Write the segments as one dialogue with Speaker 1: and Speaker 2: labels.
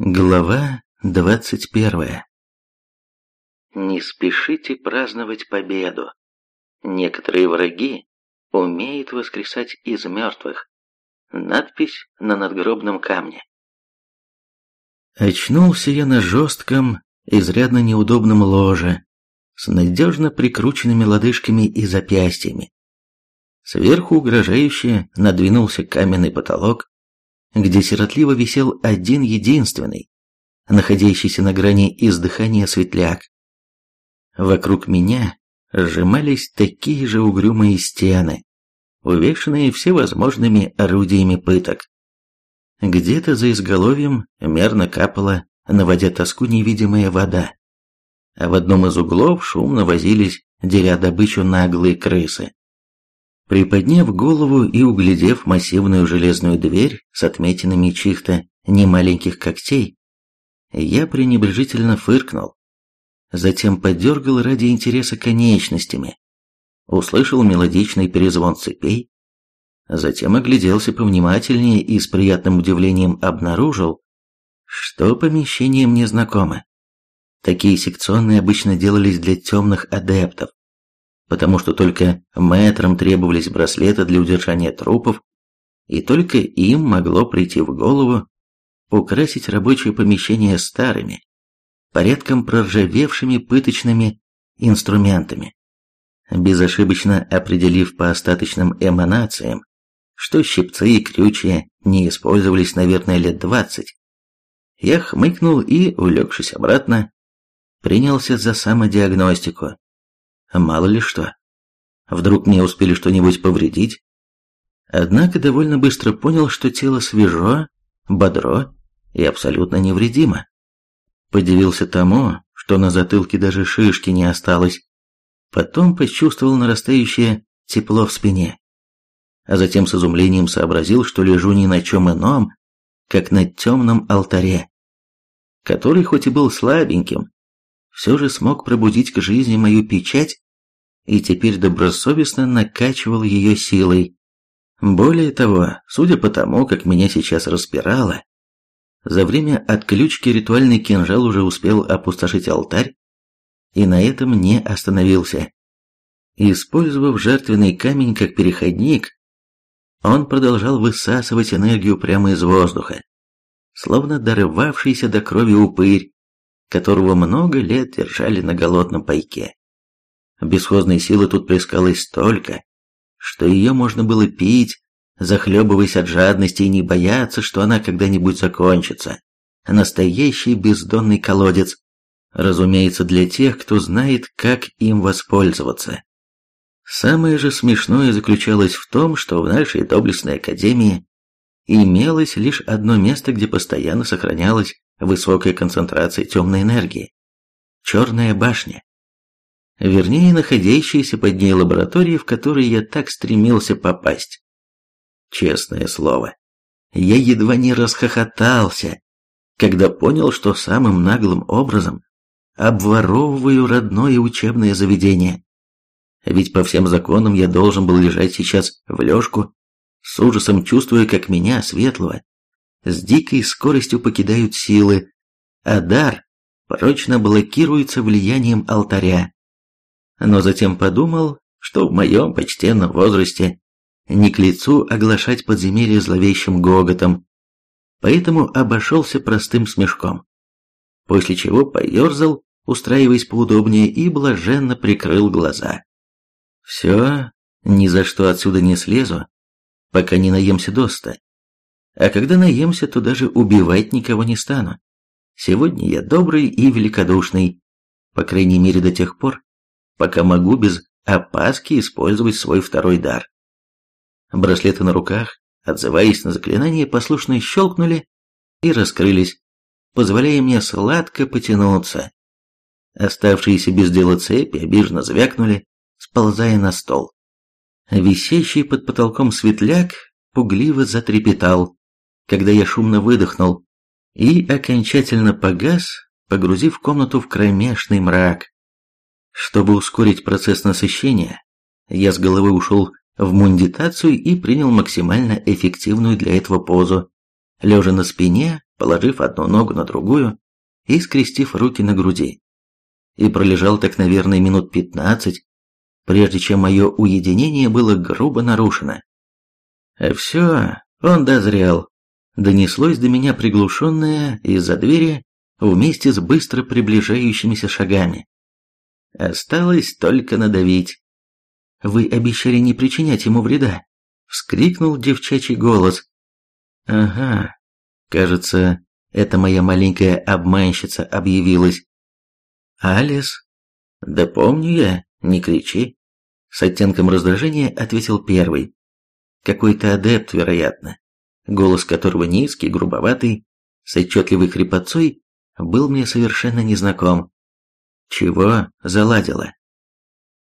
Speaker 1: Глава двадцать первая. Не спешите праздновать победу. Некоторые враги умеют воскресать из мертвых. Надпись на надгробном камне. Очнулся я на жестком, изрядно неудобном ложе, с надежно прикрученными лодыжками и запястьями. Сверху угрожающе надвинулся каменный потолок, где сиротливо висел один единственный, находящийся на грани издыхания светляк. Вокруг меня сжимались такие же угрюмые стены, увешанные всевозможными орудиями пыток. Где-то за изголовьем мерно капала, наводя тоску невидимая вода, а в одном из углов шумно возились, деря добычу наглые крысы. Приподняв голову и углядев массивную железную дверь с отметинами чьих-то немаленьких когтей, я пренебрежительно фыркнул. Затем подергал ради интереса конечностями. Услышал мелодичный перезвон цепей. Затем огляделся повнимательнее и с приятным удивлением обнаружил, что помещение мне знакомо. Такие секционные обычно делались для темных адептов потому что только мэтрам требовались браслеты для удержания трупов, и только им могло прийти в голову украсить рабочее помещение старыми, порядком проржавевшими пыточными инструментами, безошибочно определив по остаточным эманациям, что щипцы и крючья не использовались, наверное, лет двадцать. Я хмыкнул и, улегшись обратно, принялся за самодиагностику, Мало ли что. Вдруг мне успели что-нибудь повредить? Однако довольно быстро понял, что тело свежо, бодро и абсолютно невредимо. Подивился тому, что на затылке даже шишки не осталось. Потом почувствовал нарастающее тепло в спине. А затем с изумлением сообразил, что лежу ни на чем ином, как на темном алтаре, который хоть и был слабеньким, все же смог пробудить к жизни мою печать и теперь добросовестно накачивал ее силой. Более того, судя по тому, как меня сейчас распирало, за время отключки ритуальный кинжал уже успел опустошить алтарь и на этом не остановился. Использовав жертвенный камень как переходник, он продолжал высасывать энергию прямо из воздуха, словно дорывавшийся до крови упырь, которого много лет держали на голодном пайке. Бесхозной силы тут плескалось столько, что ее можно было пить, захлебываясь от жадности и не бояться, что она когда-нибудь закончится. Настоящий бездонный колодец, разумеется, для тех, кто знает, как им воспользоваться. Самое же смешное заключалось в том, что в нашей доблестной академии имелось лишь одно место, где постоянно сохранялась высокая концентрация темной энергии. Черная башня. Вернее, находящаяся под ней лаборатория, в которой я так стремился попасть. Честное слово, я едва не расхохотался, когда понял, что самым наглым образом обворовываю родное учебное заведение. Ведь по всем законам я должен был лежать сейчас в лёжку, с ужасом чувствуя, как меня, светлого, с дикой скоростью покидают силы, а дар прочно блокируется влиянием алтаря. Но затем подумал, что в моем почтенном возрасте не к лицу оглашать подземелье зловещим гоготом, поэтому обошелся простым смешком, после чего поерзал, устраиваясь поудобнее, и блаженно прикрыл глаза. Все, ни за что отсюда не слезу, пока не наемся доста. А когда наемся, то даже убивать никого не стану. Сегодня я добрый и великодушный, по крайней мере до тех пор, пока могу без опаски использовать свой второй дар. Браслеты на руках, отзываясь на заклинание, послушно щелкнули и раскрылись, позволяя мне сладко потянуться. Оставшиеся без дела цепи обиженно звякнули, сползая на стол. Висящий под потолком светляк пугливо затрепетал, когда я шумно выдохнул, и окончательно погас, погрузив комнату в кромешный мрак. Чтобы ускорить процесс насыщения, я с головы ушел в мундитацию и принял максимально эффективную для этого позу, лежа на спине положив одну ногу на другую и скрестив руки на груди. И пролежал так, наверное, минут пятнадцать, прежде чем мое уединение было грубо нарушено. Все, он дозрел. Донеслось до меня приглушенное из-за двери вместе с быстро приближающимися шагами. Осталось только надавить. «Вы обещали не причинять ему вреда», — вскрикнул девчачий голос. «Ага, кажется, это моя маленькая обманщица объявилась». «Алис?» «Да помню я, не кричи», — с оттенком раздражения ответил первый. «Какой-то адепт, вероятно, голос которого низкий, грубоватый, с отчетливой хрипотцой, был мне совершенно незнаком. «Чего?» – заладила.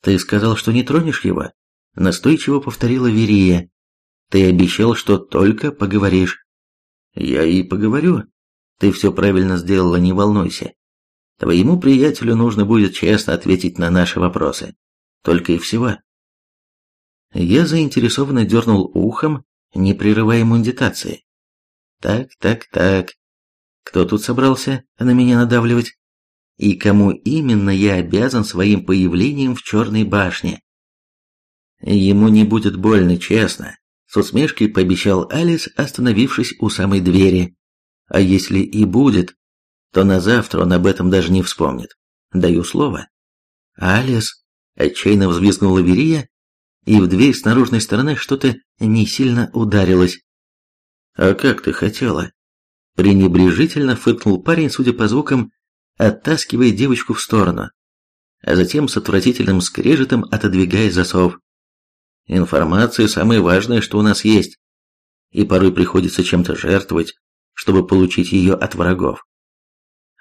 Speaker 1: «Ты сказал, что не тронешь его?» – настойчиво повторила Верия. «Ты обещал, что только поговоришь». «Я и поговорю. Ты все правильно сделала, не волнуйся. Твоему приятелю нужно будет честно ответить на наши вопросы. Только и всего». Я заинтересованно дернул ухом, не прерывая. «Так, так, так. Кто тут собрался на меня надавливать?» и кому именно я обязан своим появлением в Черной башне. Ему не будет больно, честно, с усмешкой пообещал Алис, остановившись у самой двери. А если и будет, то на завтра он об этом даже не вспомнит. Даю слово. Алис, отчаянно взвизгнула Верия, и в дверь с наружной стороны что-то не сильно ударилось. «А как ты хотела?» Пренебрежительно фыркнул парень, судя по звукам, оттаскивая девочку в сторону, а затем с отвратительным скрежетом отодвигая засов. Информация самое важное, что у нас есть, и порой приходится чем-то жертвовать, чтобы получить ее от врагов.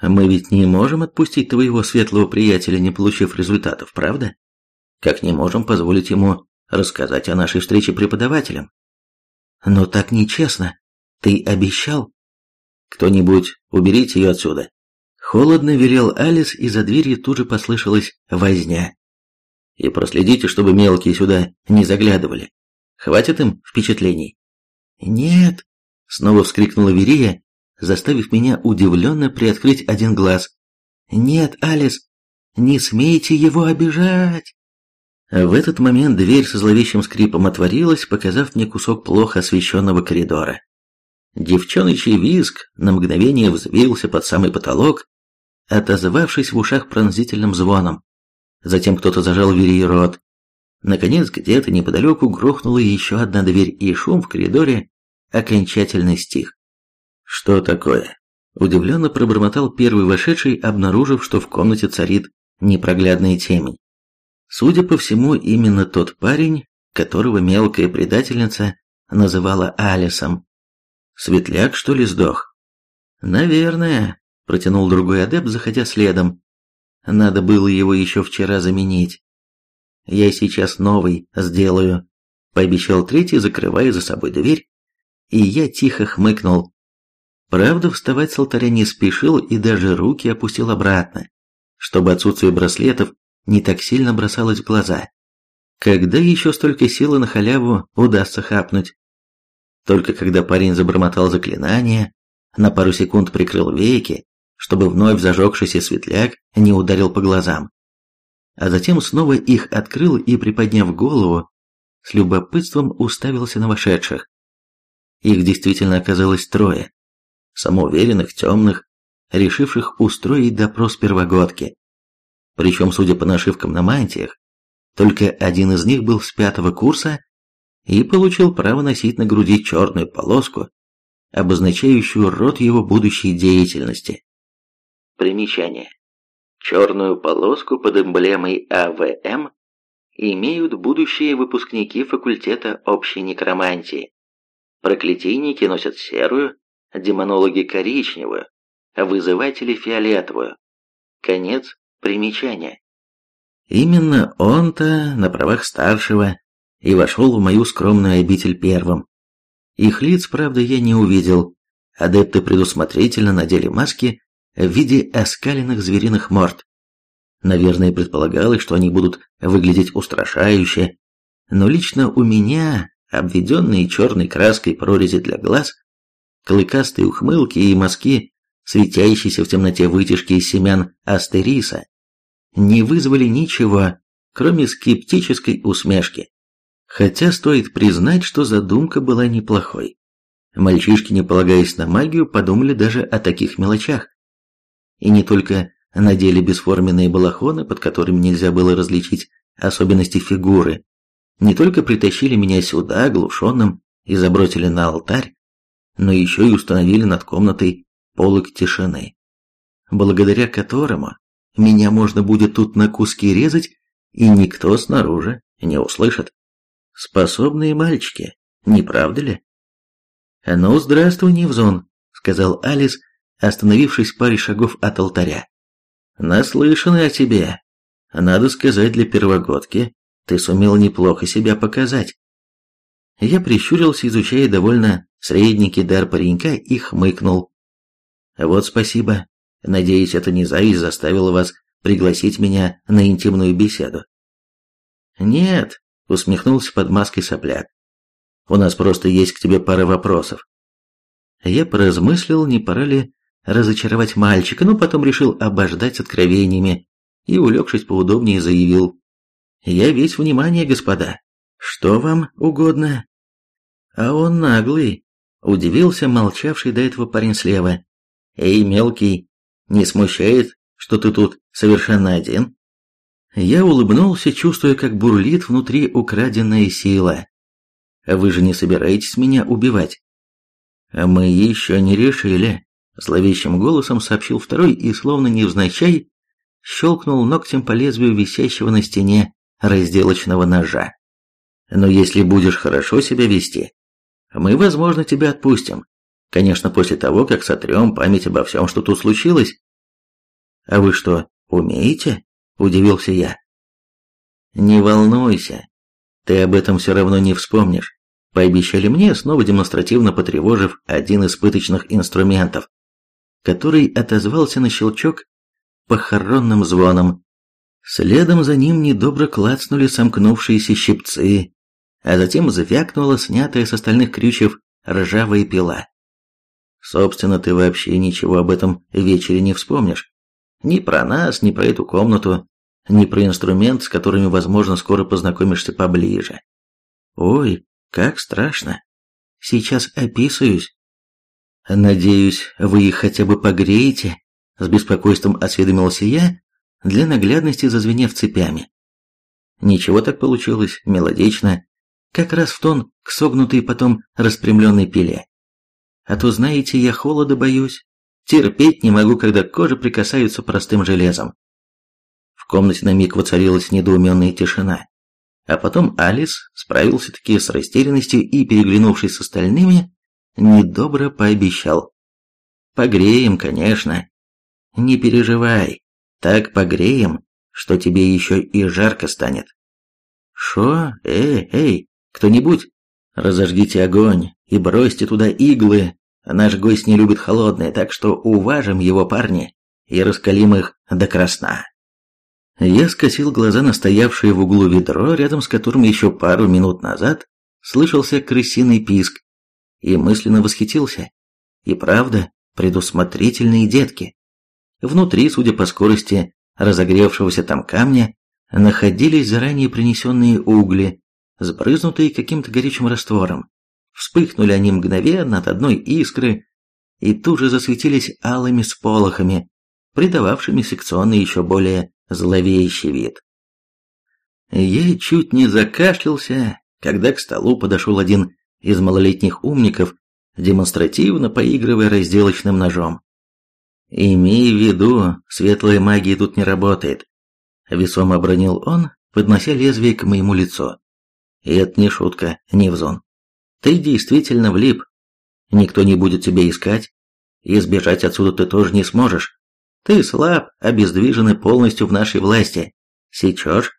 Speaker 1: Мы ведь не можем отпустить твоего светлого приятеля, не получив результатов, правда? Как не можем позволить ему рассказать о нашей встрече преподавателям? Но так нечестно. Ты обещал? Кто-нибудь уберите ее отсюда. Холодно велел Алис, и за дверью тут же послышалась возня. И проследите, чтобы мелкие сюда не заглядывали. Хватит им впечатлений. Нет, снова вскрикнула Верия, заставив меня удивленно приоткрыть один глаз. Нет, Алис, не смейте его обижать. В этот момент дверь со зловещим скрипом отворилась, показав мне кусок плохо освещенного коридора. Девчоночий визг на мгновение взвился под самый потолок, отозвавшись в ушах пронзительным звоном. Затем кто-то зажал Верии рот. Наконец, где-то неподалеку грохнула еще одна дверь, и шум в коридоре окончательно стих. «Что такое?» Удивленно пробормотал первый вошедший, обнаружив, что в комнате царит непроглядная темень. Судя по всему, именно тот парень, которого мелкая предательница называла Алисом. Светляк, что ли, сдох? Наверное, Протянул другой адепт, заходя следом. Надо было его еще вчера заменить. Я сейчас новый сделаю, пообещал третий, закрывая за собой дверь, и я тихо хмыкнул. Правда, вставать с алтаря не спешил и даже руки опустил обратно, чтобы отсутствие браслетов не так сильно бросалось в глаза. Когда еще столько силы на халяву удастся хапнуть? Только когда парень забормотал заклинание, на пару секунд прикрыл веки, чтобы вновь зажегшийся светляк не ударил по глазам. А затем снова их открыл и, приподняв голову, с любопытством уставился на вошедших. Их действительно оказалось трое. Самоуверенных, темных, решивших устроить допрос первогодки. Причем, судя по нашивкам на мантиях, только один из них был с пятого курса и получил право носить на груди черную полоску, обозначающую род его будущей деятельности. Примечание. Черную полоску под эмблемой АВМ имеют будущие выпускники факультета общей некромантии. Проклятийники носят серую, демонологи коричневую, вызыватели фиолетовую. Конец примечания. Именно он-то на правах старшего и вошел в мою скромную обитель первым. Их лиц, правда, я не увидел. Адепты предусмотрительно надели маски в виде оскаленных звериных морд. Наверное, предполагалось, что они будут выглядеть устрашающе, но лично у меня, обведенные черной краской прорези для глаз, клыкастые ухмылки и мазки, светящиеся в темноте вытяжки из семян астериса, не вызвали ничего, кроме скептической усмешки. Хотя стоит признать, что задумка была неплохой. Мальчишки, не полагаясь на магию, подумали даже о таких мелочах. И не только надели бесформенные балахоны, под которыми нельзя было различить особенности фигуры, не только притащили меня сюда, оглушенным, и забросили на алтарь, но еще и установили над комнатой полок тишины, благодаря которому меня можно будет тут на куски резать, и никто снаружи не услышит. Способные мальчики, не правда ли? «Ну, здравствуй, Невзон», — сказал Алис, остановившись в паре шагов от алтаря. «Наслышаны о тебе. Надо сказать, для первогодки ты сумел неплохо себя показать». Я прищурился, изучая довольно средненький дар паренька, и хмыкнул. «Вот спасибо. Надеюсь, это не зависть заставила вас пригласить меня на интимную беседу». «Нет», — усмехнулся под маской сопляк. «У нас просто есть к тебе пара вопросов». Я поразмыслил, не пора ли разочаровать мальчика, но потом решил обождать откровениями и, улегшись поудобнее, заявил. «Я весь внимание, господа. Что вам угодно?» «А он наглый», — удивился молчавший до этого парень слева. «Эй, мелкий, не смущает, что ты тут совершенно один?» Я улыбнулся, чувствуя, как бурлит внутри украденная сила. «Вы же не собираетесь меня убивать?» «Мы еще не решили», — зловещим голосом сообщил второй и, словно невзначай, щелкнул ногтем по лезвию висящего на стене разделочного ножа. «Но если будешь хорошо себя вести, мы, возможно, тебя отпустим. Конечно, после того, как сотрем память обо всем, что тут случилось. А вы что, умеете? Удивился я. Не волнуйся, ты об этом все равно не вспомнишь. Пообещали мне, снова демонстративно потревожив один из пыточных инструментов, который отозвался на щелчок похоронным звоном. Следом за ним недобро клацнули сомкнувшиеся щипцы, а затем звякнула снятая с остальных крючев ржавая пила. Собственно, ты вообще ничего об этом вечере не вспомнишь. Ни про нас, ни про эту комнату, ни про инструмент, с которыми, возможно, скоро познакомишься поближе. Ой, как страшно. Сейчас описываюсь. Надеюсь, вы их хотя бы погреете, с беспокойством осведомился я, для наглядности зазвенев цепями. Ничего так получилось, мелодично, как раз в тон к согнутой потом распрямленной пиле. А то, знаете, я холода боюсь, терпеть не могу, когда кожа прикасается простым железом. В комнате на миг воцарилась недоуменная тишина. А потом Алис справился-таки с растерянностью и, переглянувшись с остальными, недобро пообещал. «Погреем, конечно. Не переживай, так погреем, что тебе еще и жарко станет». «Шо? Эй, эй, кто-нибудь, разожгите огонь и бросьте туда иглы. Наш гость не любит холодное, так что уважим его, парни, и раскалим их до красна. Я скосил глаза на стоявшее в углу ведро, рядом с которым еще пару минут назад слышался крысиный писк, и мысленно восхитился. И правда, предусмотрительные детки. Внутри, судя по скорости разогревшегося там камня, находились заранее принесенные угли, сбрызнутые каким-то горячим раствором. Вспыхнули они мгновенно от одной искры и тут же засветились алыми сполохами, придававшими секционный еще более зловещий вид. Я чуть не закашлялся, когда к столу подошел один из малолетних умников, демонстративно поигрывая разделочным ножом. «Имей в виду, светлая магия тут не работает», — весомо обронил он, поднося лезвие к моему лицу. И это не шутка, Невзон. Ты действительно влип. Никто не будет тебя искать, и сбежать отсюда ты тоже не сможешь. Ты слаб, обездвижен и полностью в нашей власти. Сечешь?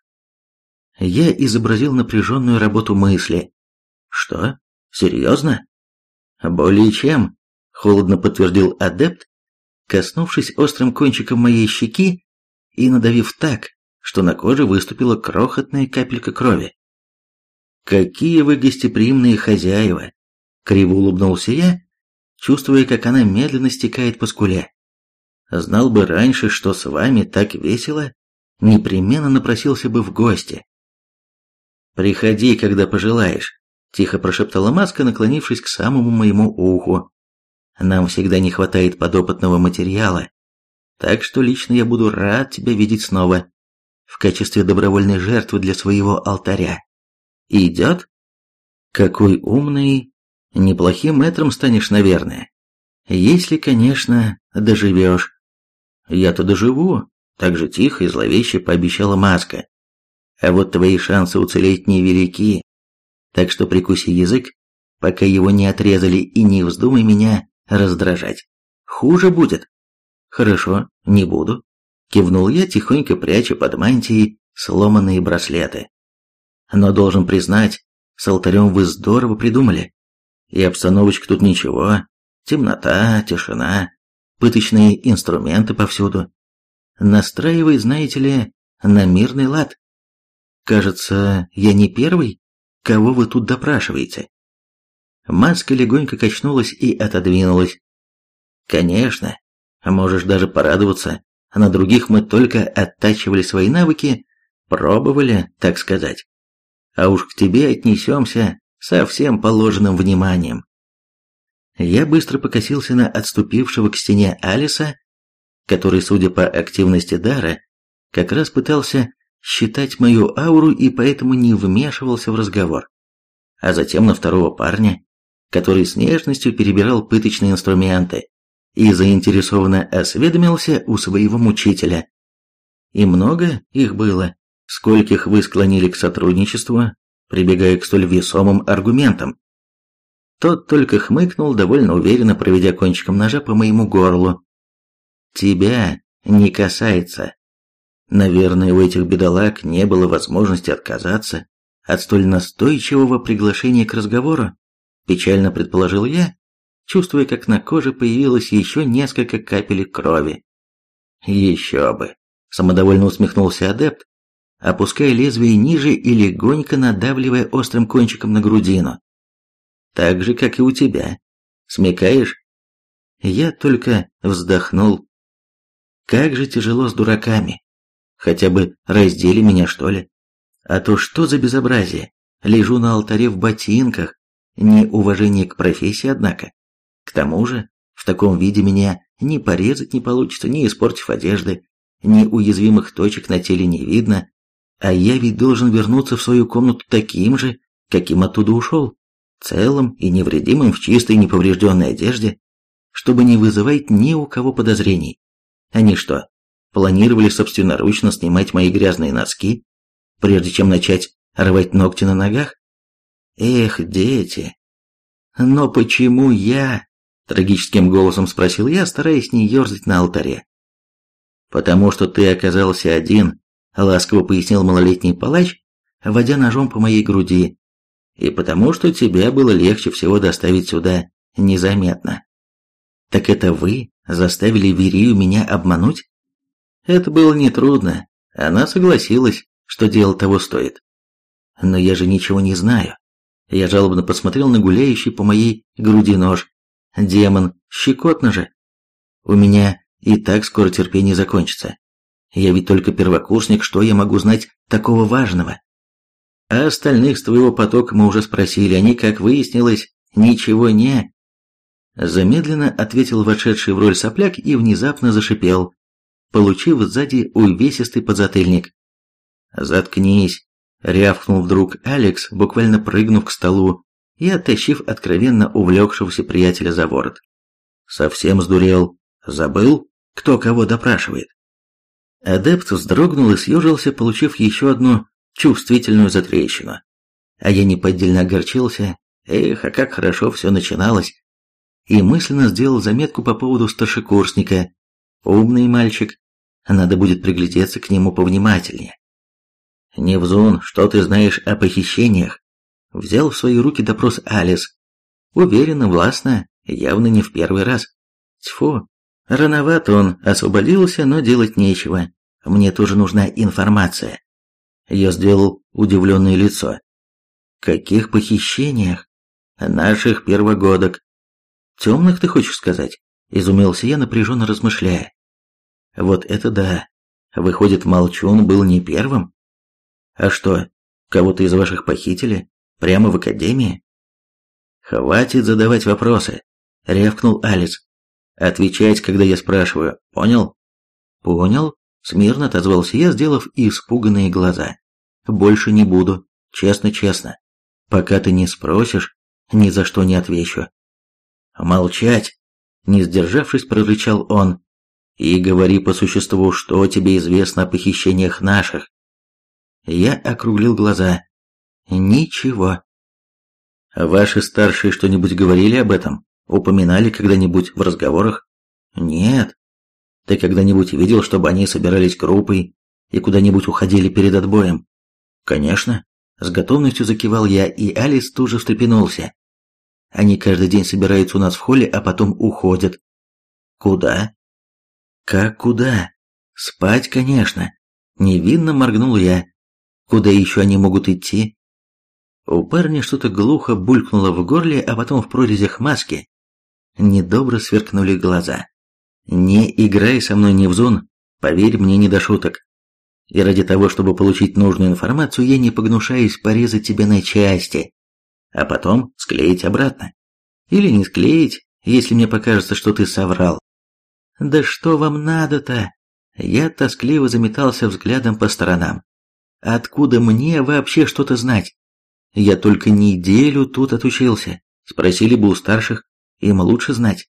Speaker 1: Я изобразил напряженную работу мысли. Что? Серьезно? Более чем, холодно подтвердил адепт, коснувшись острым кончиком моей щеки и надавив так, что на коже выступила крохотная капелька крови. «Какие вы гостеприимные хозяева!» Криво улыбнулся я, чувствуя, как она медленно стекает по скуле. Знал бы раньше, что с вами так весело, непременно напросился бы в гости. «Приходи, когда пожелаешь», – тихо прошептала Маска, наклонившись к самому моему уху. «Нам всегда не хватает подопытного материала, так что лично я буду рад тебя видеть снова в качестве добровольной жертвы для своего алтаря. Идет? Какой умный. Неплохим мэтром станешь, наверное. Если, конечно, доживешь. Я-то доживу, так же тихо и зловеще пообещала Маска. А вот твои шансы уцелеть невелики. Так что прикуси язык, пока его не отрезали, и не вздумай меня раздражать. Хуже будет. Хорошо, не буду. Кивнул я, тихонько пряча под мантией сломанные браслеты. Но должен признать, с алтарем вы здорово придумали. И обстановочка тут ничего. Темнота, тишина, пыточные инструменты повсюду. Настраивай, знаете ли, на мирный лад. Кажется, я не первый, кого вы тут допрашиваете. Маска легонько качнулась и отодвинулась. Конечно, можешь даже порадоваться. На других мы только оттачивали свои навыки, пробовали, так сказать. А уж к тебе отнесемся со всем положенным вниманием. Я быстро покосился на отступившего к стене Алиса, который, судя по активности дара, как раз пытался считать мою ауру и поэтому не вмешивался в разговор. А затем на второго парня, который с нежностью перебирал пыточные инструменты и заинтересованно осведомился у своего мучителя. И много их было, скольких вы склонили к сотрудничеству, прибегая к столь весомым аргументам. Тот только хмыкнул, довольно уверенно проведя кончиком ножа по моему горлу. «Тебя не касается», Наверное, у этих бедолаг не было возможности отказаться от столь настойчивого приглашения к разговору, печально предположил я, чувствуя, как на коже появилось еще несколько капель крови. Еще бы, самодовольно усмехнулся адепт, опуская лезвие ниже и легонько надавливая острым кончиком на грудину. Так же, как и у тебя. Смекаешь? Я только вздохнул. Как же тяжело с дураками. Хотя бы раздели меня, что ли. А то что за безобразие? Лежу на алтаре в ботинках. Неуважение к профессии, однако. К тому же, в таком виде меня ни порезать не получится, ни испортив одежды, ни уязвимых точек на теле не видно, а я ведь должен вернуться в свою комнату таким же, каким оттуда ушел, целым и невредимым в чистой неповрежденной одежде, чтобы не вызывать ни у кого подозрений. Они что, планировали собственноручно снимать мои грязные носки, прежде чем начать рвать ногти на ногах? Эх, дети! Но почему я? Трагическим голосом спросил я, стараясь не ерзать на алтаре. «Потому что ты оказался один», — ласково пояснил малолетний палач, водя ножом по моей груди, «и потому что тебя было легче всего доставить сюда незаметно». «Так это вы заставили Верию меня обмануть?» Это было нетрудно. Она согласилась, что дело того стоит. Но я же ничего не знаю. Я жалобно посмотрел на гуляющий по моей груди нож. Демон, щекотно же. У меня и так скоро терпение закончится. Я ведь только первокурсник, что я могу знать такого важного? А остальных с твоего потока мы уже спросили, они, как выяснилось, ничего не... Замедленно ответил вошедший в роль сопляк и внезапно зашипел, получив сзади увесистый подзатыльник. «Заткнись!» — рявкнул вдруг Алекс, буквально прыгнув к столу и оттащив откровенно увлекшегося приятеля за ворот. «Совсем сдурел. Забыл, кто кого допрашивает?» Адепт вздрогнул и съежился, получив еще одну чувствительную затрещину. А я неподдельно огорчился. Эх, а как хорошо все начиналось. И мысленно сделал заметку по поводу старшекурсника, Умный мальчик. Надо будет приглядеться к нему повнимательнее. Невзун, что ты знаешь о похищениях? Взял в свои руки допрос Алис. Уверенно, властно, явно не в первый раз. Тьфу, рановато он освободился, но делать нечего. Мне тоже нужна информация. Я сделал удивленное лицо. Каких похищениях? Наших первогодок. Темных ты хочешь сказать? Изумился я, напряженно размышляя. Вот это да. Выходит, Молчун был не первым? А что, кого-то из ваших похитили? Прямо в академии? Хватит задавать вопросы, рявкнул Алис. Отвечать, когда я спрашиваю, понял? Понял, смирно отозвался я, сделав испуганные глаза. Больше не буду, честно-честно. Пока ты не спросишь, ни за что не отвечу. Молчать, не сдержавшись, прорычал он. И говори по существу, что тебе известно о похищениях наших. Я округлил глаза. Ничего. Ваши старшие что-нибудь говорили об этом? Упоминали когда-нибудь в разговорах? Нет. Ты когда-нибудь видел, чтобы они собирались группой и куда-нибудь уходили перед отбоем? Конечно. С готовностью закивал я, и Алис тоже встрепенулся. Они каждый день собираются у нас в холле, а потом уходят. Куда? Как куда? Спать, конечно. Невинно моргнул я. Куда еще они могут идти? У парня что-то глухо булькнуло в горле, а потом в прорезях маски недобро сверкнули глаза. «Не играй со мной, Невзун, поверь мне, не до шуток. И ради того, чтобы получить нужную информацию, я не погнушаюсь порезать тебя на части, а потом склеить обратно. Или не склеить, если мне покажется, что ты соврал. Да что вам надо-то? Я тоскливо заметался взглядом по сторонам. Откуда мне вообще что-то знать? Я только неделю тут отучился. Спросили бы у старших, им лучше знать.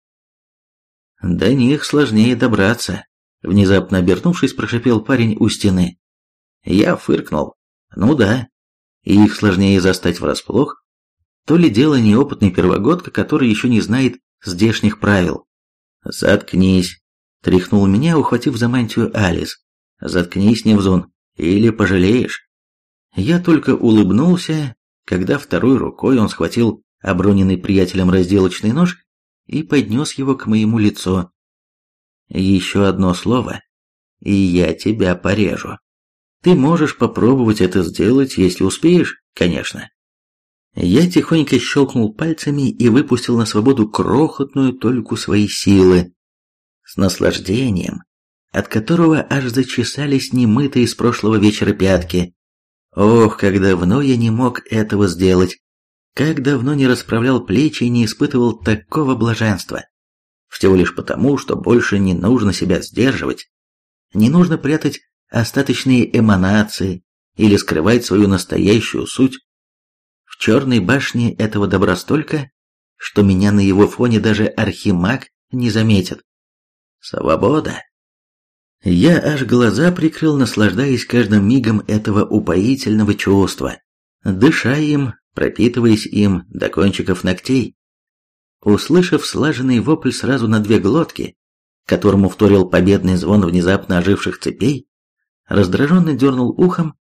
Speaker 1: До них сложнее добраться. Внезапно обернувшись, прошипел парень у стены. Я фыркнул. Ну да, их сложнее застать врасплох. То ли дело неопытный первогодка, который еще не знает здешних правил. «Заткнись!» — тряхнул меня, ухватив за мантию Алис. «Заткнись, Невзун, или пожалеешь!» Я только улыбнулся, когда второй рукой он схватил оброненный приятелем разделочный нож и поднес его к моему лицу. «Еще одно слово, и я тебя порежу. Ты можешь попробовать это сделать, если успеешь, конечно». Я тихонько щелкнул пальцами и выпустил на свободу крохотную только своей силы. С наслаждением, от которого аж зачесались немытые с прошлого вечера пятки. Ох, как давно я не мог этого сделать. Как давно не расправлял плечи и не испытывал такого блаженства. Всего лишь потому, что больше не нужно себя сдерживать. Не нужно прятать остаточные эманации или скрывать свою настоящую суть. В черной башне этого добра столько, что меня на его фоне даже архимаг не заметит. Свобода. Я аж глаза прикрыл, наслаждаясь каждым мигом этого упоительного чувства, дыша им, пропитываясь им до кончиков ногтей. Услышав слаженный вопль сразу на две глотки, которому вторил победный звон внезапно оживших цепей, раздраженно дернул ухом,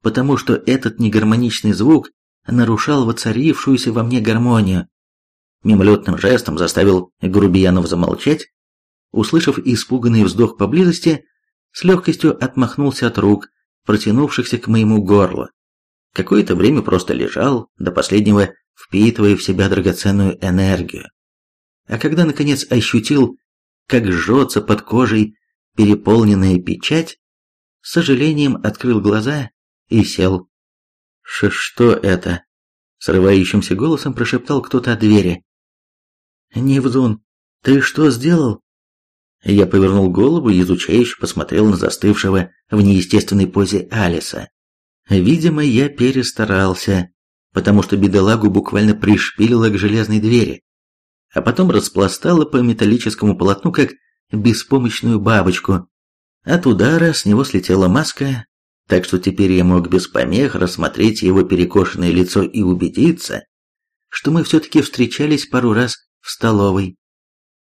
Speaker 1: потому что этот негармоничный звук нарушал воцарившуюся во мне гармонию. Мимолетным жестом заставил грубиянов замолчать, услышав испуганный вздох поблизости, с легкостью отмахнулся от рук, протянувшихся к моему горлу. Какое-то время просто лежал, до последнего впитывая в себя драгоценную энергию. А когда, наконец, ощутил, как жжется под кожей переполненная печать, с сожалением открыл глаза и сел. Ш «Что это?» — срывающимся голосом прошептал кто-то от двери. «Невзун, ты что сделал?» Я повернул голову и изучающе посмотрел на застывшего в неестественной позе Алиса. Видимо, я перестарался, потому что бедолагу буквально пришпилило к железной двери, а потом распластало по металлическому полотну, как беспомощную бабочку. От удара с него слетела маска, так что теперь я мог без помех рассмотреть его перекошенное лицо и убедиться, что мы все-таки встречались пару раз в столовой.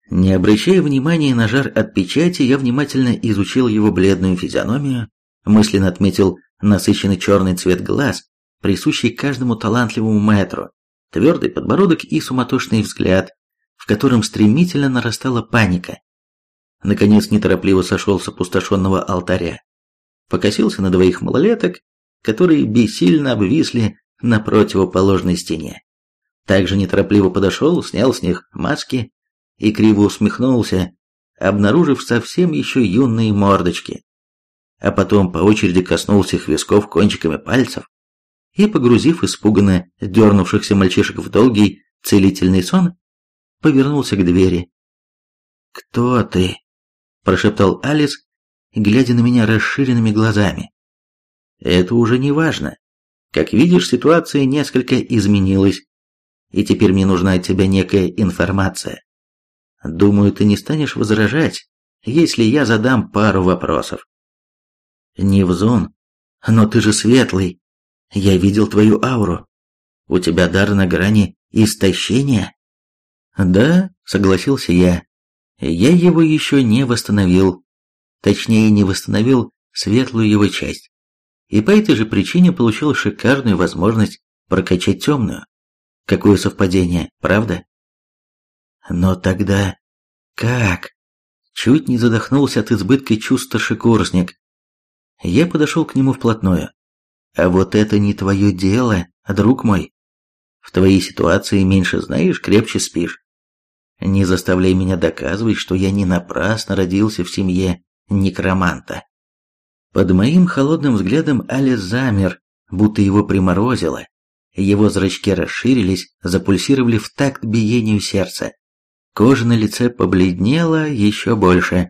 Speaker 1: Не обращая внимания на жар от печати, я внимательно изучил его бледную физиономию, мысленно отметил насыщенный черный цвет глаз, присущий каждому талантливому мэтру, твердый подбородок и суматошный взгляд, в котором стремительно нарастала паника. Наконец неторопливо сошел с опустошенного алтаря, покосился на двоих малолеток, которые бессильно обвисли на противоположной стене. также неторопливо подошел, снял с них маски и криво усмехнулся, обнаружив совсем еще юные мордочки. А потом по очереди коснулся их висков кончиками пальцев и, погрузив испуганно дернувшихся мальчишек в долгий целительный сон, повернулся к двери. «Кто ты?» – прошептал Алис, глядя на меня расширенными глазами. «Это уже не важно. Как видишь, ситуация несколько изменилась, и теперь мне нужна от тебя некая информация. Думаю, ты не станешь возражать, если я задам пару вопросов. Невзон, но ты же светлый. Я видел твою ауру. У тебя дар на грани истощения. Да, согласился я. Я его еще не восстановил. Точнее, не восстановил светлую его часть. И по этой же причине получил шикарную возможность прокачать темную. Какое совпадение, правда? Но тогда... Как? Чуть не задохнулся от избытка чувств старшекурсник. Я подошел к нему вплотную. А вот это не твое дело, друг мой. В твоей ситуации меньше знаешь, крепче спишь. Не заставляй меня доказывать, что я не напрасно родился в семье некроманта. Под моим холодным взглядом Алис замер, будто его приморозило. Его зрачки расширились, запульсировали в такт биению сердца. Кожа на лице побледнела еще больше,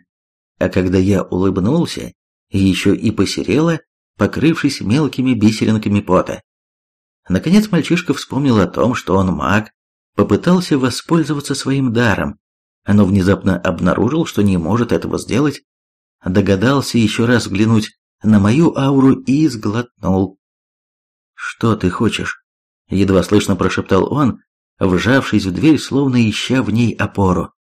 Speaker 1: а когда я улыбнулся, еще и посерела, покрывшись мелкими бисеринками пота. Наконец мальчишка вспомнил о том, что он маг, попытался воспользоваться своим даром, но внезапно обнаружил, что не может этого сделать, догадался еще раз взглянуть на мою ауру и сглотнул. «Что ты хочешь?» едва слышно прошептал он, вжавшись в дверь, словно ища в ней опору.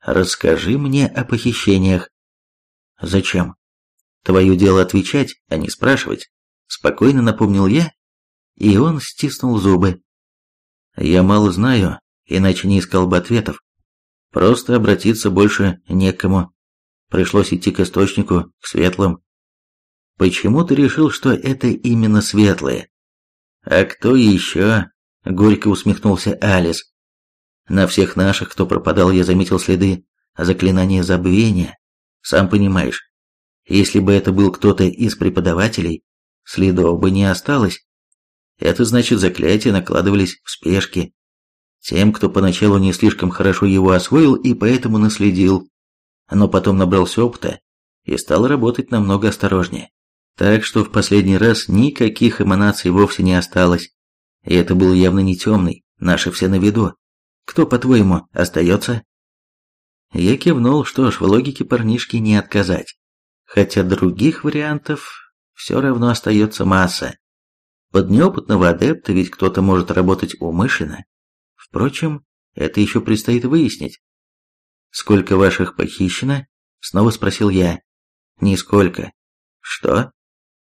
Speaker 1: «Расскажи мне о похищениях». «Зачем?» «Твое дело отвечать, а не спрашивать», — спокойно напомнил я, и он стиснул зубы. «Я мало знаю, иначе не искал бы ответов. Просто обратиться больше некому. Пришлось идти к источнику, к светлым. Почему ты решил, что это именно светлые?» «А кто еще?» — горько усмехнулся Алис. «На всех наших, кто пропадал, я заметил следы заклинания забвения. Сам понимаешь, если бы это был кто-то из преподавателей, следов бы не осталось. Это значит, заклятия накладывались в спешке. Тем, кто поначалу не слишком хорошо его освоил и поэтому наследил, но потом набрался опыта и стал работать намного осторожнее. Так что в последний раз никаких эманаций вовсе не осталось. И это был явно не темный, наши все на виду. Кто, по-твоему, остается? Я кивнул, что ж, в логике парнишки не отказать. Хотя других вариантов все равно остается масса. Под неопытного адепта ведь кто-то может работать умышленно. Впрочем, это еще предстоит выяснить. «Сколько ваших похищено?» — снова спросил я. «Нисколько». «Что?»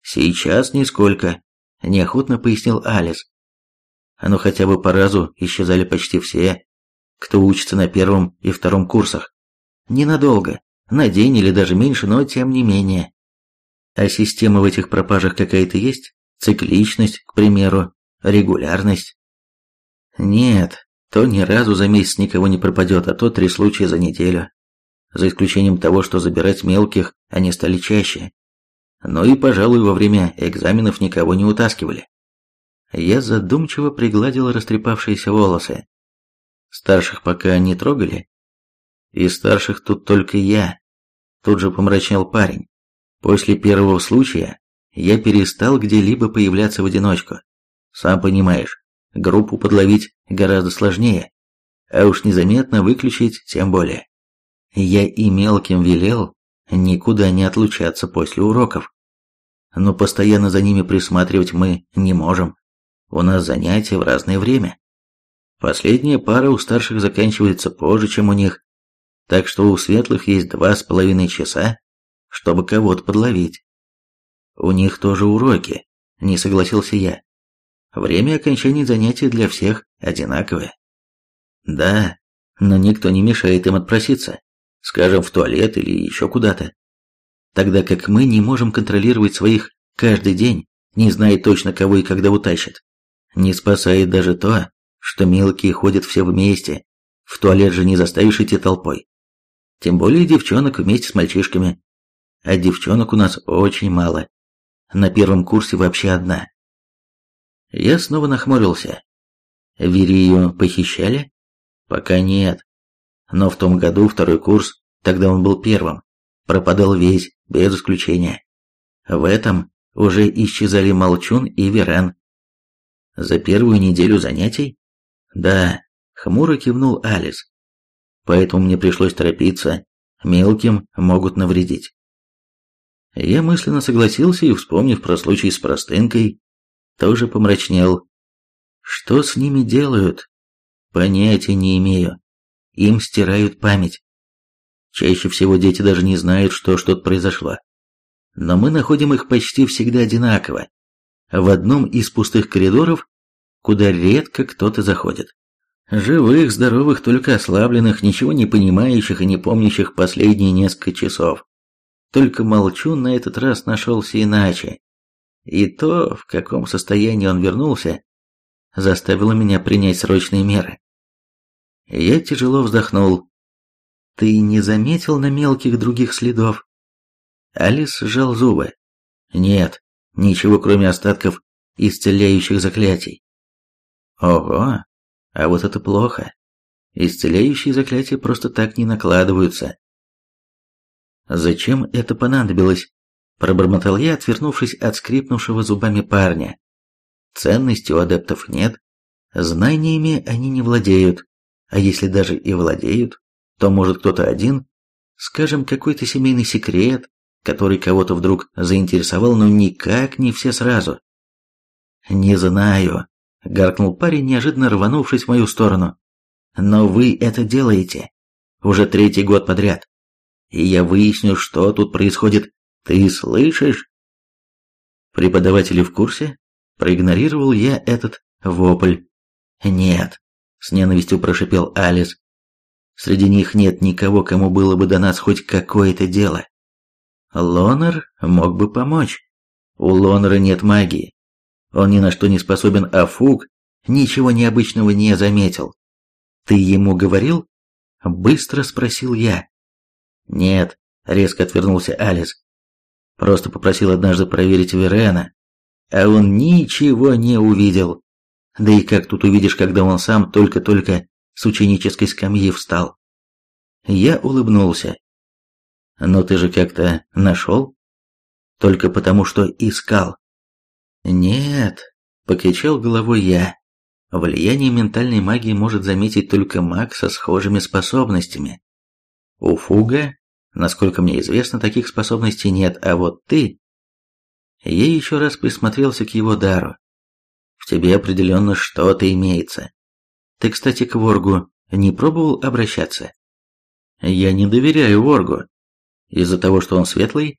Speaker 1: «Сейчас нисколько», – неохотно пояснил Алис. «Ну хотя бы по разу исчезали почти все, кто учится на первом и втором курсах. Ненадолго, на день или даже меньше, но тем не менее. А система в этих пропажах какая-то есть? Цикличность, к примеру, регулярность?» «Нет, то ни разу за месяц никого не пропадет, а то три случая за неделю. За исключением того, что забирать мелких они стали чаще но и, пожалуй, во время экзаменов никого не утаскивали. Я задумчиво пригладил растрепавшиеся волосы. Старших пока не трогали. И старших тут только я. Тут же помрачнел парень. После первого случая я перестал где-либо появляться в одиночку. Сам понимаешь, группу подловить гораздо сложнее, а уж незаметно выключить тем более. Я и мелким велел никуда не отлучаться после уроков. Но постоянно за ними присматривать мы не можем. У нас занятия в разное время. Последняя пара у старших заканчивается позже, чем у них, так что у светлых есть два с половиной часа, чтобы кого-то подловить. У них тоже уроки, не согласился я. Время окончания занятий для всех одинаковое. Да, но никто не мешает им отпроситься скажем, в туалет или еще куда-то. Тогда как мы не можем контролировать своих каждый день, не зная точно, кого и когда утащат. Не спасает даже то, что мелкие ходят все вместе, в туалет же не заставишь идти толпой. Тем более девчонок вместе с мальчишками. А девчонок у нас очень мало. На первом курсе вообще одна. Я снова нахмурился. Верию похищали? Пока нет. Но в том году второй курс, тогда он был первым, пропадал весь, без исключения. В этом уже исчезали Молчун и Верен. За первую неделю занятий? Да, хмуро кивнул Алис. Поэтому мне пришлось торопиться, мелким могут навредить. Я мысленно согласился и, вспомнив про случай с простынкой, тоже помрачнел. Что с ними делают? Понятия не имею. Им стирают память. Чаще всего дети даже не знают, что что-то произошло. Но мы находим их почти всегда одинаково. В одном из пустых коридоров, куда редко кто-то заходит. Живых, здоровых, только ослабленных, ничего не понимающих и не помнящих последние несколько часов. Только Молчун на этот раз нашелся иначе. И то, в каком состоянии он вернулся, заставило меня принять срочные меры. Я тяжело вздохнул. «Ты не заметил на мелких других следов?» Алис сжал зубы. «Нет, ничего кроме остатков исцеляющих заклятий». «Ого, а вот это плохо. Исцеляющие заклятия просто так не накладываются. Зачем это понадобилось? Пробормотал я, отвернувшись от скрипнувшего зубами парня. Ценности у адептов нет, знаниями они не владеют, а если даже и владеют, то может кто-то один, скажем, какой-то семейный секрет, который кого-то вдруг заинтересовал, но никак не все сразу. «Не знаю», — гаркнул парень, неожиданно рванувшись в мою сторону. «Но вы это делаете. Уже третий год подряд и я выясню, что тут происходит. Ты слышишь?» Преподаватели в курсе? Проигнорировал я этот вопль. «Нет», — с ненавистью прошипел Алис. «Среди них нет никого, кому было бы до нас хоть какое-то дело. Лонер мог бы помочь. У Лонера нет магии. Он ни на что не способен, а Фуг ничего необычного не заметил. Ты ему говорил?» Быстро спросил я. «Нет», — резко отвернулся Алис. «Просто попросил однажды проверить Верена, а он ничего не увидел. Да и как тут увидишь, когда он сам только-только с ученической скамьи встал?» Я улыбнулся. «Но ты же как-то нашел?» «Только потому, что искал». «Нет», — покачал головой я. «Влияние ментальной магии может заметить только маг со схожими способностями. У Фуга Насколько мне известно, таких способностей нет, а вот ты... Я еще раз присмотрелся к его дару. В тебе определенно что-то имеется. Ты, кстати, к Воргу не пробовал обращаться? Я не доверяю Воргу. Из-за того, что он светлый?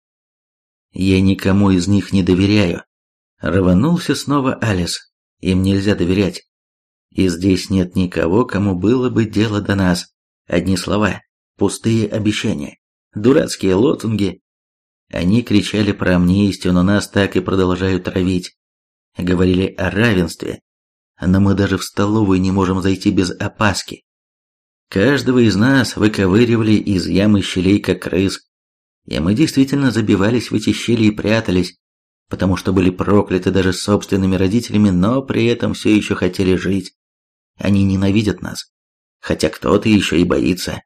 Speaker 1: Я никому из них не доверяю. Рванулся снова Алис. Им нельзя доверять. И здесь нет никого, кому было бы дело до нас. Одни слова, пустые обещания дурацкие лозунги. Они кричали про амнистию, но нас так и продолжают травить. Говорили о равенстве, но мы даже в столовую не можем зайти без опаски. Каждого из нас выковыривали из ямы щелей, как крыс. И мы действительно забивались в эти щели и прятались, потому что были прокляты даже собственными родителями, но при этом все еще хотели жить. Они ненавидят нас, хотя кто-то еще и боится.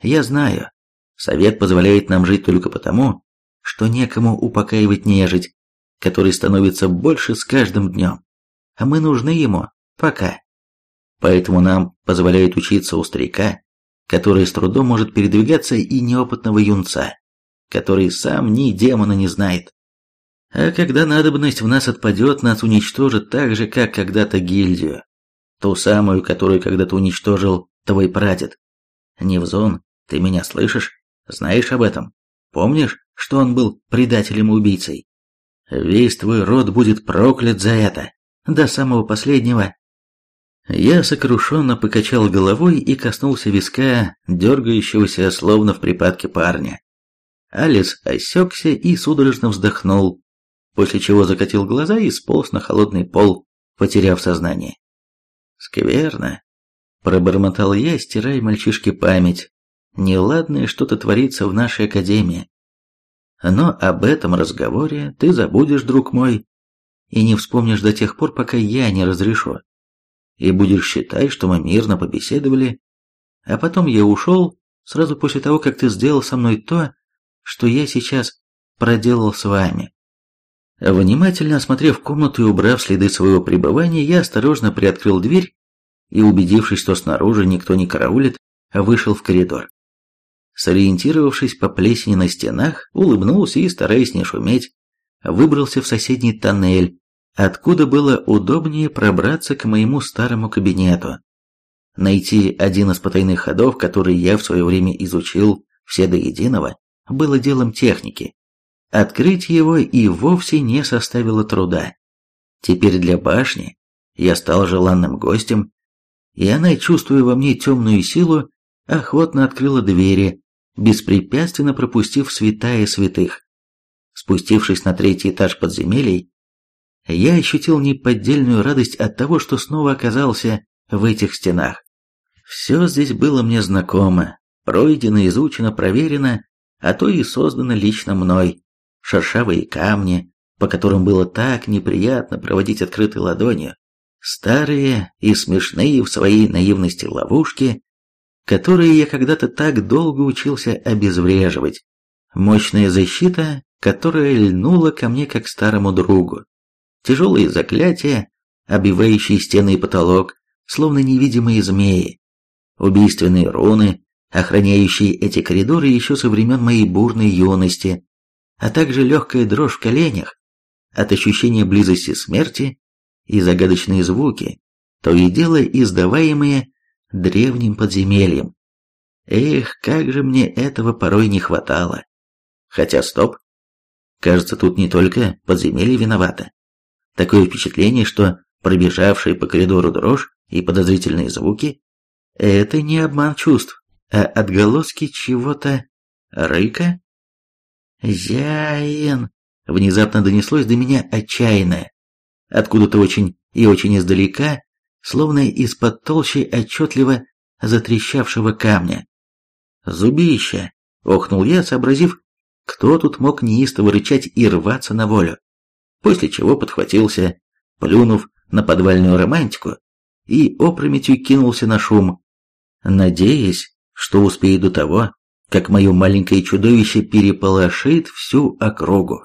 Speaker 1: Я знаю, Совет позволяет нам жить только потому, что некому упокаивать нежить, который становится больше с каждым днем, а мы нужны ему пока. Поэтому нам позволяет учиться у старика, который с трудом может передвигаться, и неопытного юнца, который сам ни демона не знает. А когда надобность в нас отпадет, нас уничтожит так же, как когда-то гильдию. Ту самую, которую когда-то уничтожил твой прадед. Невзон, ты меня слышишь? Знаешь об этом? Помнишь, что он был предателем и убийцей? Весь твой род будет проклят за это, до самого последнего. Я сокрушенно покачал головой и коснулся виска, дергающегося словно в припадке парня. Алис осекся и судорожно вздохнул, после чего закатил глаза и сполз на холодный пол, потеряв сознание. Скверно. Пробормотал я, стирая мальчишке память. Неладное что-то творится в нашей академии. Но об этом разговоре ты забудешь, друг мой, и не вспомнишь до тех пор, пока я не разрешу. И будешь считать, что мы мирно побеседовали, а потом я ушел сразу после того, как ты сделал со мной то, что я сейчас проделал с вами. Внимательно осмотрев комнату и убрав следы своего пребывания, я осторожно приоткрыл дверь и, убедившись, что снаружи никто не караулит, вышел в коридор. Сориентировавшись по плесени на стенах, улыбнулся и, стараясь не шуметь, выбрался в соседний тоннель, откуда было удобнее пробраться к моему старому кабинету. Найти один из потайных ходов, который я в свое время изучил все до единого, было делом техники. Открыть его и вовсе не составило труда. Теперь для башни я стал желанным гостем, и она, чувствуя во мне темную силу, охотно открыла двери, беспрепятственно пропустив святая святых. Спустившись на третий этаж подземелий, я ощутил неподдельную радость от того, что снова оказался в этих стенах. Все здесь было мне знакомо, пройдено, изучено, проверено, а то и создано лично мной. Шершавые камни, по которым было так неприятно проводить открытой ладонью, старые и смешные в своей наивности ловушки, которые я когда-то так долго учился обезвреживать, мощная защита, которая льнула ко мне как старому другу, тяжелые заклятия, обивающие стены и потолок, словно невидимые змеи, убийственные руны, охраняющие эти коридоры еще со времен моей бурной юности, а также легкая дрожь в коленях от ощущения близости смерти и загадочные звуки, то и дело издаваемые древним подземельем. Эх, как же мне этого порой не хватало. Хотя стоп. Кажется, тут не только подземелье виновато. Такое впечатление, что пробежавшие по коридору дрожь и подозрительные звуки – это не обман чувств, а отголоски чего-то рыка. «Зяин!» – внезапно донеслось до меня отчаянное. Откуда-то очень и очень издалека, словно из-под толщи отчетливо затрещавшего камня. «Зубище!» – охнул я, сообразив, кто тут мог неистово рычать и рваться на волю. После чего подхватился, плюнув на подвальную романтику, и опрометью кинулся на шум, надеясь, что успею до того, как мое маленькое чудовище переполошит всю округу.